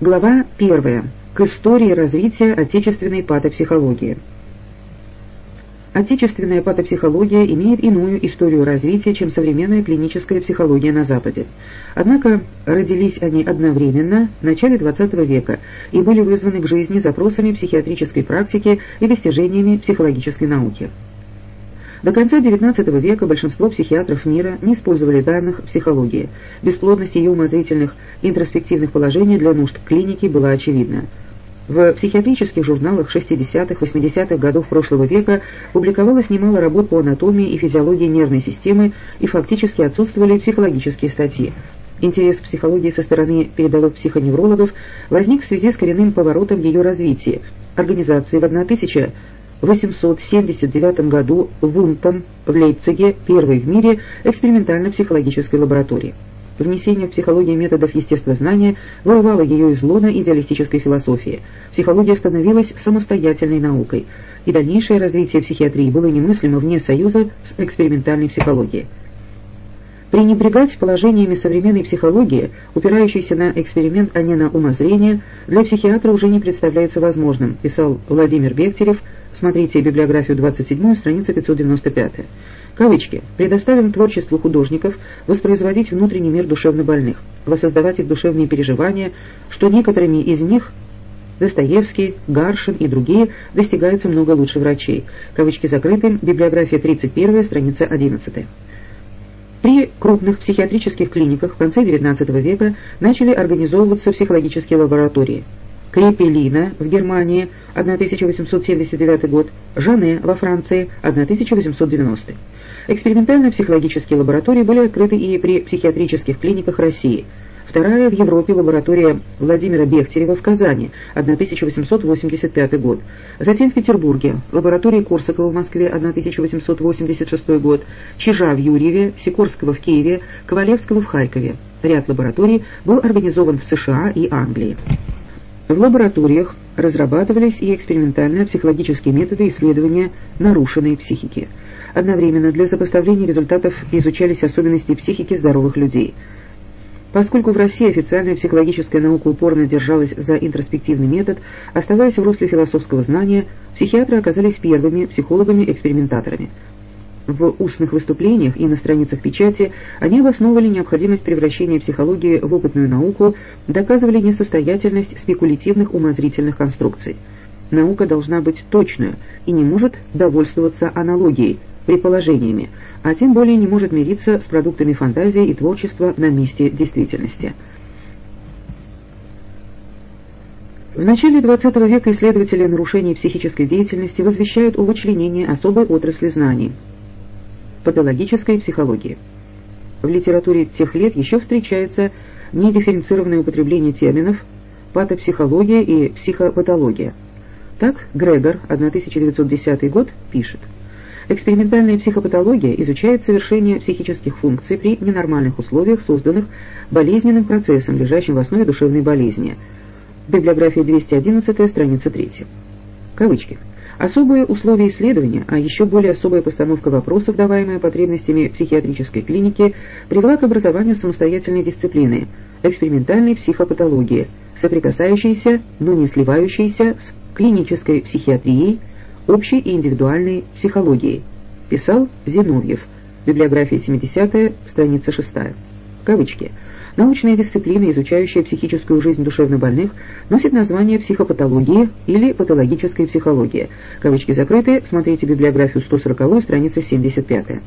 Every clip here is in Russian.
Глава 1. К истории развития отечественной патопсихологии. Отечественная патопсихология имеет иную историю развития, чем современная клиническая психология на Западе. Однако родились они одновременно в начале XX века и были вызваны к жизни запросами психиатрической практики и достижениями психологической науки. До конца XIX века большинство психиатров мира не использовали данных психологии. Бесплодность ее умозрительных интроспективных положений для нужд клиники была очевидна. В психиатрических журналах 60-80-х годов прошлого века публиковалось немало работ по анатомии и физиологии нервной системы и фактически отсутствовали психологические статьи. Интерес к психологии со стороны передовых психоневрологов возник в связи с коренным поворотом ее развития. Организации в 1000 879 году Вунтом в Лейпциге первой в мире экспериментально-психологической лаборатории. Внесение в психологию методов естествознания вырывало ее из лона идеалистической философии. Психология становилась самостоятельной наукой, и дальнейшее развитие психиатрии было немыслимо вне союза с экспериментальной психологией. Пренебрегать положениями современной психологии, упирающейся на эксперимент, а не на умозрение, для психиатра уже не представляется возможным, писал Владимир Бехтерев Смотрите библиографию 27, страница 595. Кавычки. «Предоставим творчеству художников воспроизводить внутренний мир душевнобольных, воссоздавать их душевные переживания, что некоторыми из них Достоевский, Гаршин и другие достигается много лучше врачей. Кавычки закрыты. Библиография 31, страница 11. При крупных психиатрических клиниках в конце XIX века начали организовываться психологические лаборатории. Крепелина в Германии 1879 год, Жане во Франции 1890. Экспериментально-психологические лаборатории были открыты и при психиатрических клиниках России. Вторая в Европе лаборатория Владимира Бехтерева в Казани, 1885 год. Затем в Петербурге, лаборатории Корсакова в Москве, 1886 год, Чижа в Юрьеве, Сикорского в Киеве, Ковалевского в Харькове. Ряд лабораторий был организован в США и Англии. В лабораториях разрабатывались и экспериментально-психологические методы исследования нарушенной психики. Одновременно для сопоставления результатов изучались особенности психики здоровых людей. Поскольку в России официальная психологическая наука упорно держалась за интроспективный метод, оставаясь в русле философского знания, психиатры оказались первыми психологами-экспериментаторами. В устных выступлениях и на страницах печати они обосновывали необходимость превращения психологии в опытную науку, доказывали несостоятельность спекулятивных умозрительных конструкций. Наука должна быть точной и не может довольствоваться аналогией, предположениями, а тем более не может мириться с продуктами фантазии и творчества на месте действительности. В начале XX века исследователи нарушений психической деятельности возвещают о вычленении особой отрасли знаний – патологической психологии. В литературе тех лет еще встречается недифференцированное употребление терминов патопсихология и психопатология. Так Грегор, 1910 год, пишет. Экспериментальная психопатология изучает совершение психических функций при ненормальных условиях, созданных болезненным процессом, лежащим в основе душевной болезни. Библиография 211, страница 3. Кавычки. Особые условия исследования, а еще более особая постановка вопросов, даваемая потребностями психиатрической клиники, привела к образованию самостоятельной дисциплины – экспериментальной психопатологии, соприкасающейся, но не сливающейся с клинической психиатрией, общей и индивидуальной психологией, писал Зиновьев, библиография 70 страница 6. Кавычки – Научная дисциплина, изучающая психическую жизнь душевнобольных, носит название психопатологии или патологической психологии. Кавычки закрыты, смотрите библиографию 140, страница 75.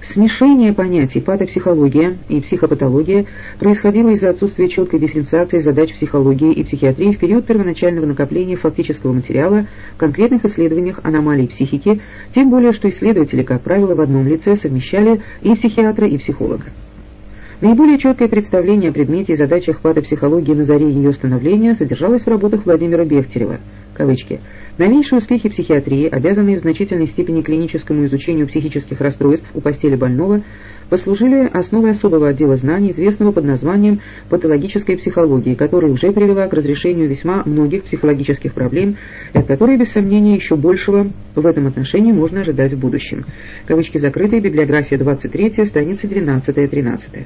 Смешение понятий патопсихология и психопатология происходило из-за отсутствия четкой дифференциации задач психологии и психиатрии в период первоначального накопления фактического материала в конкретных исследованиях аномалий психики, тем более что исследователи, как правило, в одном лице совмещали и психиатра, и психолога. Наиболее четкое представление о предмете и задачах патопсихологии на заре ее становления содержалось в работах Владимира Бехтерева. Кавычки. Новейшие успехи психиатрии, обязанные в значительной степени клиническому изучению психических расстройств у постели больного, послужили основой особого отдела знаний, известного под названием патологической психологии, которая уже привела к разрешению весьма многих психологических проблем, от которой, без сомнения, еще большего в этом отношении можно ожидать в будущем. Кавычки закрыты, библиография 23, страницы 12-13.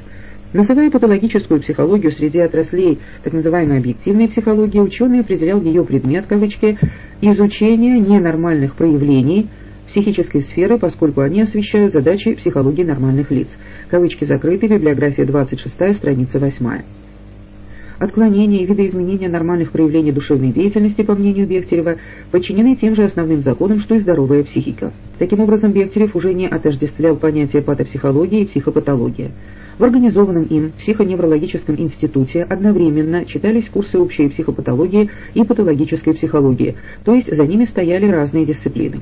Называя патологическую психологию среди отраслей так называемой объективной психологии, ученый определял ее предмет, кавычки, изучение ненормальных проявлений психической сферы, поскольку они освещают задачи психологии нормальных лиц. Кавычки закрыты, библиография 26, страница 8. Отклонения и видоизменения нормальных проявлений душевной деятельности, по мнению Бехтерева, подчинены тем же основным законам, что и здоровая психика. Таким образом, Бехтерев уже не отождествлял понятия патопсихологии и психопатология. В организованном им психоневрологическом институте одновременно читались курсы общей психопатологии и патологической психологии, то есть за ними стояли разные дисциплины.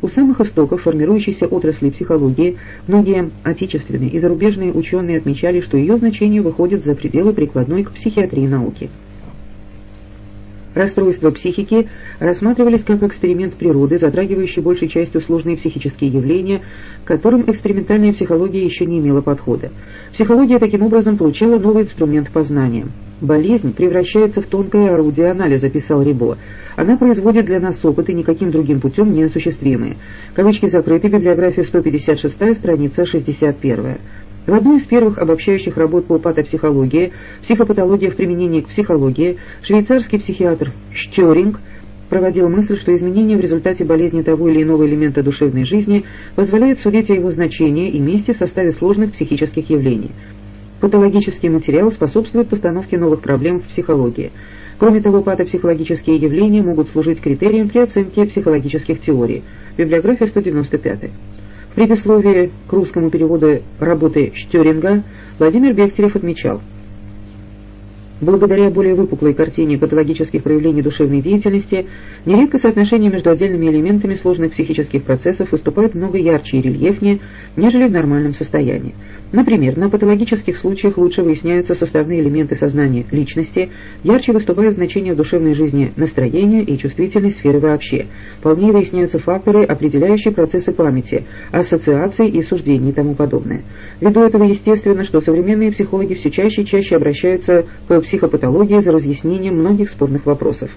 У самых истоков формирующейся отрасли психологии многие отечественные и зарубежные ученые отмечали, что ее значение выходит за пределы прикладной к психиатрии науки. Расстройства психики рассматривались как эксперимент природы, затрагивающий большей частью сложные психические явления, к которым экспериментальная психология еще не имела подхода. Психология таким образом получала новый инструмент познания. «Болезнь превращается в тонкое орудие анализа», — писал Рибо. «Она производит для нас опыты, никаким другим путем не осуществимые». Кавычки закрыты, библиография 156, страница 61. В одной из первых обобщающих работ по патопсихологии «Психопатология в применении к психологии» швейцарский психиатр Штёринг проводил мысль, что изменение в результате болезни того или иного элемента душевной жизни позволяет судить о его значении и месте в составе сложных психических явлений. Патологический материал способствует постановке новых проблем в психологии. Кроме того, патопсихологические явления могут служить критерием при оценке психологических теорий. Библиография 195. В предисловии к русскому переводу работы Штёринга Владимир Бехтерев отмечал, Благодаря более выпуклой картине патологических проявлений душевной деятельности, нередко соотношение между отдельными элементами сложных психических процессов выступает много ярче и рельефнее, нежели в нормальном состоянии. Например, на патологических случаях лучше выясняются составные элементы сознания личности, ярче выступает значение в душевной жизни настроения и чувствительной сферы вообще. Полнее выясняются факторы, определяющие процессы памяти, ассоциаций и суждений и тому подобное. Ввиду этого естественно, что современные психологи все чаще и чаще обращаются к психопатологии за разъяснением многих спорных вопросов.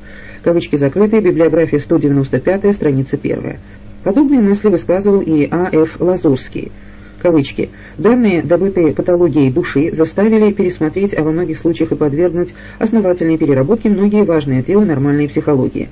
Кавычки закрыты, библиография 195, страница 1. Подобные мысли высказывал и А. Ф. Лазурский кавычки, данные, добытые патологией души, заставили пересмотреть, а во многих случаях и подвергнуть основательной переработке многие важные отделы нормальной психологии.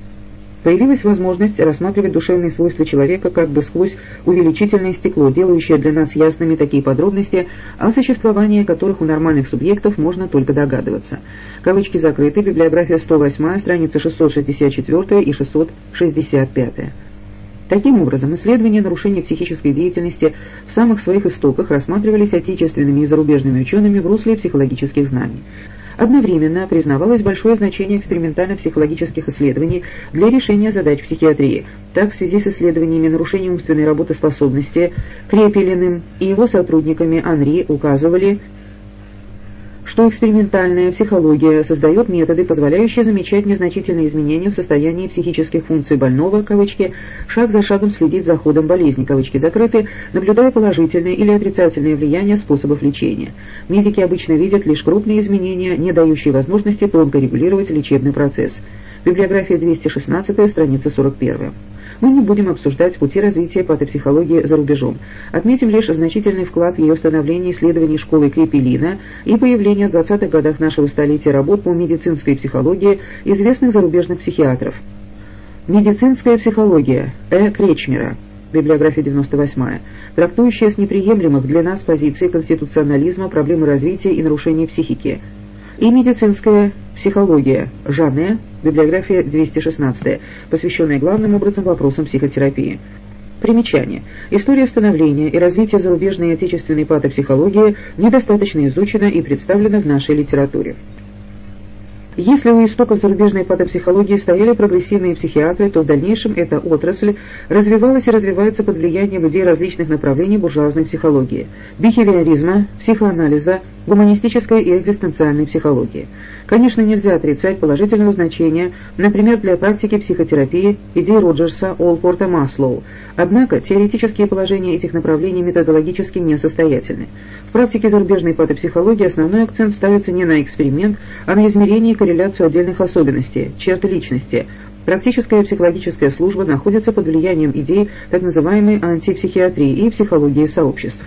Появилась возможность рассматривать душевные свойства человека как бы сквозь увеличительное стекло, делающее для нас ясными такие подробности, о существовании которых у нормальных субъектов можно только догадываться. Кавычки закрыты, библиография 108, страница 664 и 665. Таким образом, исследования нарушений психической деятельности в самых своих истоках рассматривались отечественными и зарубежными учеными в русле психологических знаний. Одновременно признавалось большое значение экспериментально-психологических исследований для решения задач психиатрии. Так, в связи с исследованиями нарушений умственной работоспособности Крепелиным и его сотрудниками Анри указывали что экспериментальная психология создает методы, позволяющие замечать незначительные изменения в состоянии психических функций больного, кавычки, шаг за шагом следить за ходом болезни, кавычки закрыты, наблюдая положительные или отрицательные влияния способов лечения. Медики обычно видят лишь крупные изменения, не дающие возможности тонко регулировать лечебный процесс. Библиография 216, страница 41 мы не будем обсуждать пути развития патопсихологии за рубежом. Отметим лишь значительный вклад в ее становление исследований школы Крепелина и появление в 20-х годах нашего столетия работ по медицинской психологии известных зарубежных психиатров. Медицинская психология Э. Кречмера библиография 98, трактующая с неприемлемых для нас позиций конституционализма, проблемы развития и нарушения психики, и медицинская психология Жанне, библиография 216, посвященная главным образом вопросам психотерапии. Примечание. История становления и развития зарубежной и отечественной патопсихологии недостаточно изучена и представлена в нашей литературе. Если у истоков зарубежной патопсихологии стояли прогрессивные психиатры, то в дальнейшем эта отрасль развивалась и развивается под влиянием идей различных направлений буржуазной психологии – бихевиоризма, психоанализа, гуманистической и экзистенциальной психологии. Конечно, нельзя отрицать положительного значения, например, для практики психотерапии идей Роджерса, Олпорта, Маслоу. Однако теоретические положения этих направлений методологически несостоятельны. В практике зарубежной патопсихологии основной акцент ставится не на эксперимент, а на измерение и корреляцию отдельных особенностей, черт личности. Практическая психологическая служба находится под влиянием идей так называемой антипсихиатрии и психологии сообществ.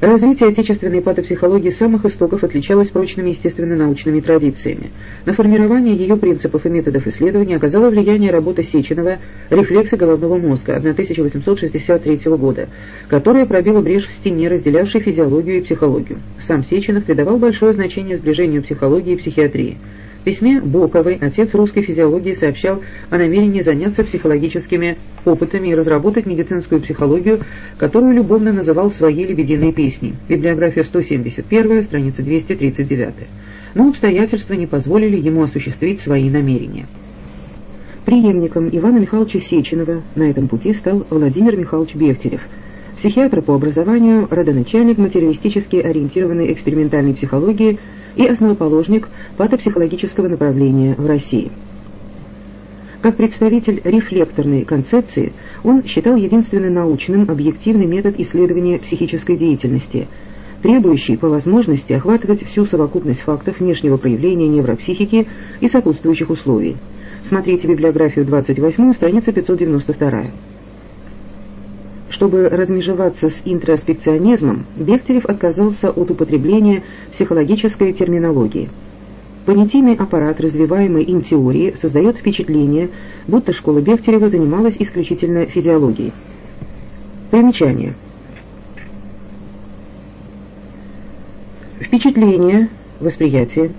Развитие отечественной патопсихологии с самых истоков отличалось прочными естественно-научными традициями. На формирование ее принципов и методов исследования оказало влияние работы Сеченова «Рефлексы головного мозга» 1863 года, которая пробила брешь в стене, разделявшей физиологию и психологию. Сам Сеченов придавал большое значение сближению психологии и психиатрии. В письме Боковой отец русской физиологии сообщал о намерении заняться психологическими опытами и разработать медицинскую психологию, которую любовно называл своей лебединой песней. Библиография 171, страница 239. Но обстоятельства не позволили ему осуществить свои намерения. Приемником Ивана Михайловича Сеченова на этом пути стал Владимир Михайлович Бехтерев – психиатр по образованию, родоначальник материалистически ориентированной экспериментальной психологии и основоположник патопсихологического направления в России. Как представитель рефлекторной концепции, он считал единственным научным объективный метод исследования психической деятельности, требующий по возможности охватывать всю совокупность фактов внешнего проявления невропсихики и сопутствующих условий. Смотрите библиографию 28, страница 592. Чтобы размежеваться с интроспекционизмом, Бехтерев отказался от употребления психологической терминологии. Понятийный аппарат, развиваемый им теории, создает впечатление, будто школа Бехтерева занималась исключительно физиологией. Примечание. Впечатление, восприятие,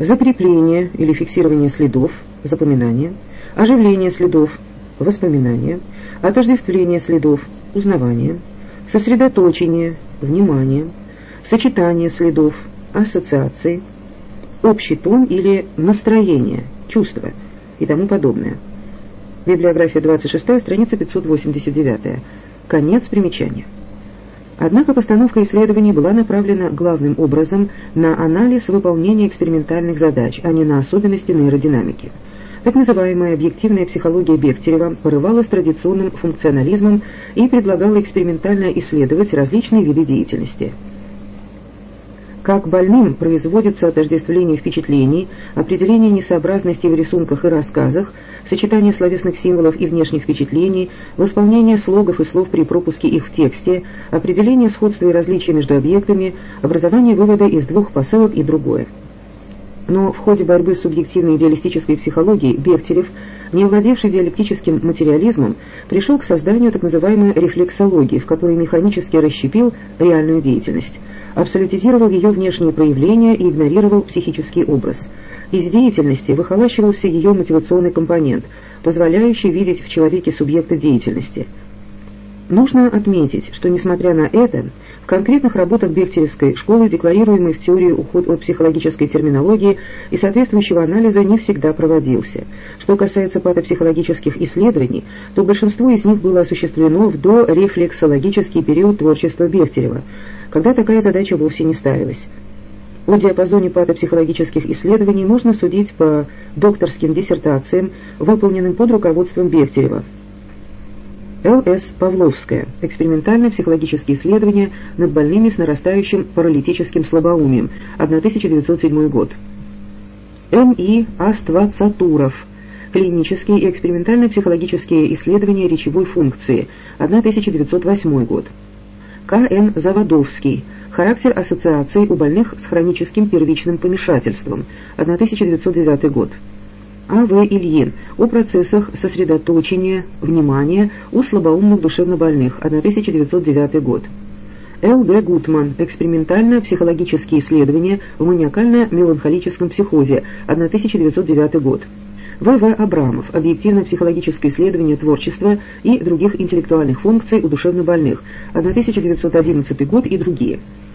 закрепление или фиксирование следов, запоминание, оживление следов, воспоминание, отождествление следов, узнавание, сосредоточение, внимание, сочетание следов, ассоциации, общий тон или настроение, чувство и тому подобное. Библиография 26, страница 589. Конец примечания. Однако постановка исследований была направлена главным образом на анализ выполнения экспериментальных задач, а не на особенности нейродинамики. Так называемая объективная психология Бехтерева порывалась традиционным функционализмом и предлагала экспериментально исследовать различные виды деятельности. Как больным производится отождествление впечатлений, определение несообразностей в рисунках и рассказах, сочетание словесных символов и внешних впечатлений, восполнение слогов и слов при пропуске их в тексте, определение сходства и различия между объектами, образование вывода из двух посылок и другое. Но в ходе борьбы с субъективной идеалистической психологией Бехтерев, не владевший диалектическим материализмом, пришел к созданию так называемой рефлексологии, в которой механически расщепил реальную деятельность, абсолютизировал ее внешние проявления и игнорировал психический образ. Из деятельности выхолащивался ее мотивационный компонент, позволяющий видеть в человеке субъекта деятельности – Нужно отметить, что несмотря на это, в конкретных работах Бехтеревской школы, декларируемый в теории уход от психологической терминологии и соответствующего анализа не всегда проводился. Что касается патопсихологических исследований, то большинство из них было осуществлено в дорефлексологический период творчества Бехтерева, когда такая задача вовсе не ставилась. О диапазоне патопсихологических исследований можно судить по докторским диссертациям, выполненным под руководством Бехтерева. Л.С. Павловская. Экспериментальное психологические исследования над больными с нарастающим паралитическим слабоумием. 1907 год. М.И. Аствацатуров. Клинические и экспериментальные психологические исследования речевой функции. 1908 год. К.Н. Заводовский. Характер ассоциаций у больных с хроническим первичным помешательством. 1909 год. А.В. Ильин о процессах сосредоточения внимания у слабоумных душевнобольных, 1909 год. Л.Д. Гутман. Экспериментально-психологические исследования в маниакально-меланхолическом психозе, 1909 год. В.В. Абрамов. Объективно-психологическое исследование творчества и других интеллектуальных функций у душевнобольных, 1911 год и другие.